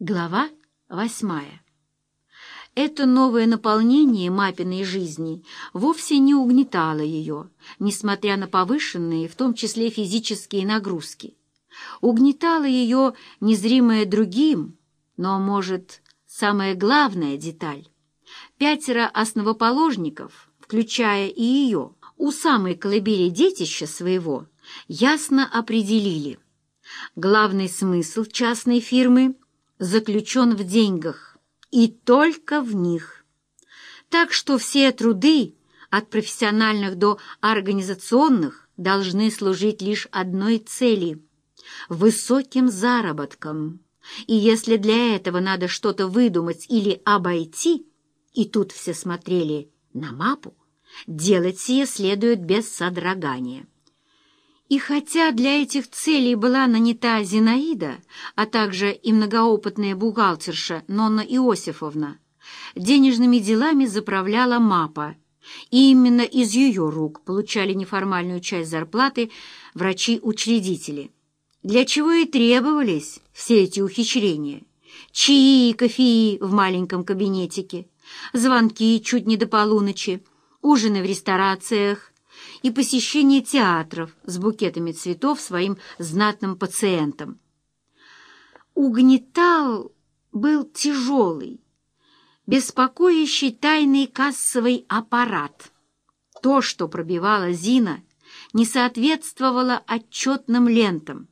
Глава восьмая. Это новое наполнение Мапиной жизни вовсе не угнетало ее, несмотря на повышенные, в том числе физические нагрузки. Угнетало ее незримое другим, но, может, самая главная деталь. Пятеро основоположников, включая и ее, у самой колыбели детища своего, ясно определили. Главный смысл частной фирмы – заключен в деньгах, и только в них. Так что все труды, от профессиональных до организационных, должны служить лишь одной цели — высоким заработкам. И если для этого надо что-то выдумать или обойти, и тут все смотрели на мапу, делать сие следует без содрогания. И хотя для этих целей была нанята Зинаида, а также и многоопытная бухгалтерша Нонна Иосифовна, денежными делами заправляла МАПа, и именно из ее рук получали неформальную часть зарплаты врачи-учредители. Для чего и требовались все эти ухищрения. Чаи и кофеи в маленьком кабинетике, звонки чуть не до полуночи, ужины в ресторациях, и посещение театров с букетами цветов своим знатным пациентам. Угнетал был тяжелый, беспокоящий тайный кассовый аппарат. То, что пробивала Зина, не соответствовало отчетным лентам,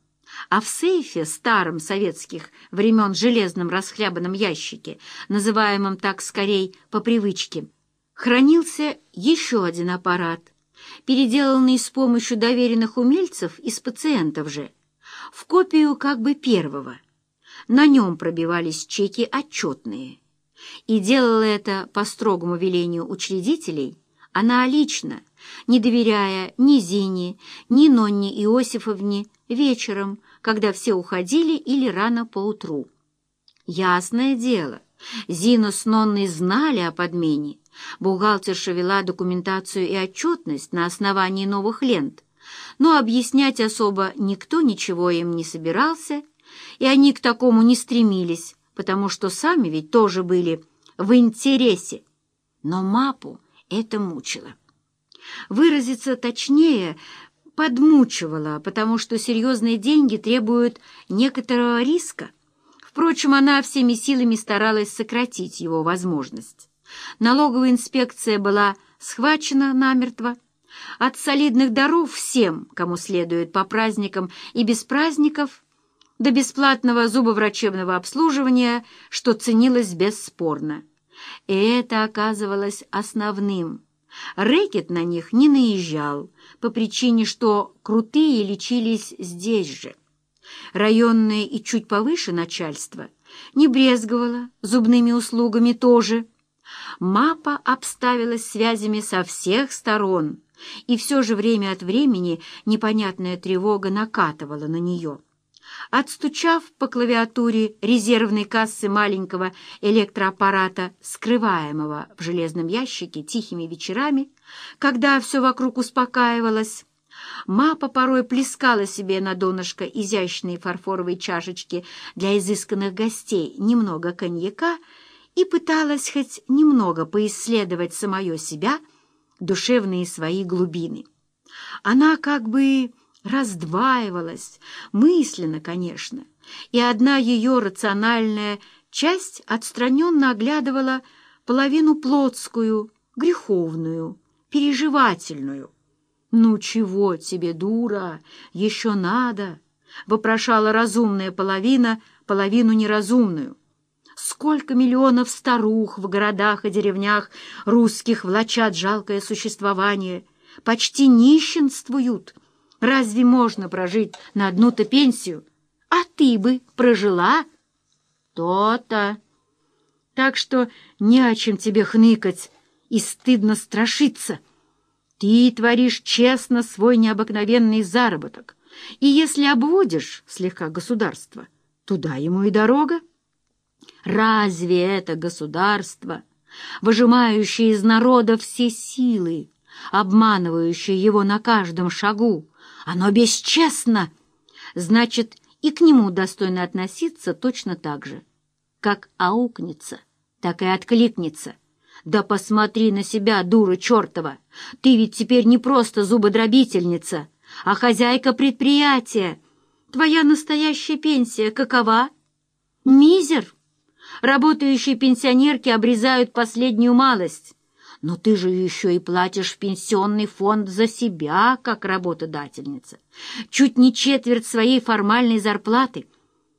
а в сейфе старом советских времен железном расхлябанном ящике, называемом так скорей по привычке, хранился еще один аппарат — переделанный с помощью доверенных умельцев из пациентов же, в копию как бы первого. На нем пробивались чеки отчетные. И делала это по строгому велению учредителей, она лично, не доверяя ни Зине, ни Нонне Иосифовне вечером, когда все уходили или рано поутру. Ясное дело, Зина с Нонной знали о подмене, Бухгалтерша вела документацию и отчетность на основании новых лент, но объяснять особо никто ничего им не собирался, и они к такому не стремились, потому что сами ведь тоже были в интересе. Но мапу это мучило. Выразиться точнее подмучивало, потому что серьезные деньги требуют некоторого риска. Впрочем, она всеми силами старалась сократить его возможность. Налоговая инспекция была схвачена намертво. От солидных даров всем, кому следует по праздникам и без праздников, до бесплатного зубоврачебного обслуживания, что ценилось бесспорно. И это оказывалось основным. Рэкет на них не наезжал, по причине, что крутые лечились здесь же. Районное и чуть повыше начальство не брезговало зубными услугами тоже, Мапа обставилась связями со всех сторон, и все же время от времени непонятная тревога накатывала на нее. Отстучав по клавиатуре резервной кассы маленького электроаппарата, скрываемого в железном ящике тихими вечерами, когда все вокруг успокаивалось, Мапа порой плескала себе на донышко изящные фарфоровые чашечки для изысканных гостей немного коньяка и пыталась хоть немного поисследовать самое себя, душевные свои глубины. Она как бы раздваивалась, мысленно, конечно, и одна ее рациональная часть отстраненно оглядывала половину плотскую, греховную, переживательную. «Ну чего тебе, дура, еще надо?» — вопрошала разумная половина половину неразумную. Сколько миллионов старух в городах и деревнях русских влачат жалкое существование, почти нищенствуют. Разве можно прожить на одну-то пенсию? А ты бы прожила? То-то. Так что не о чем тебе хныкать и стыдно страшиться. Ты творишь честно свой необыкновенный заработок, и если обводишь слегка государство, туда ему и дорога. Разве это государство, выжимающее из народа все силы, обманывающее его на каждом шагу, оно бесчестно? Значит, и к нему достойно относиться точно так же. как аукнется, так и откликнется. Да посмотри на себя, дура чертова! Ты ведь теперь не просто зубодробительница, а хозяйка предприятия. Твоя настоящая пенсия какова? Мизер. Работающие пенсионерки обрезают последнюю малость. Но ты же еще и платишь в пенсионный фонд за себя, как работодательница. Чуть не четверть своей формальной зарплаты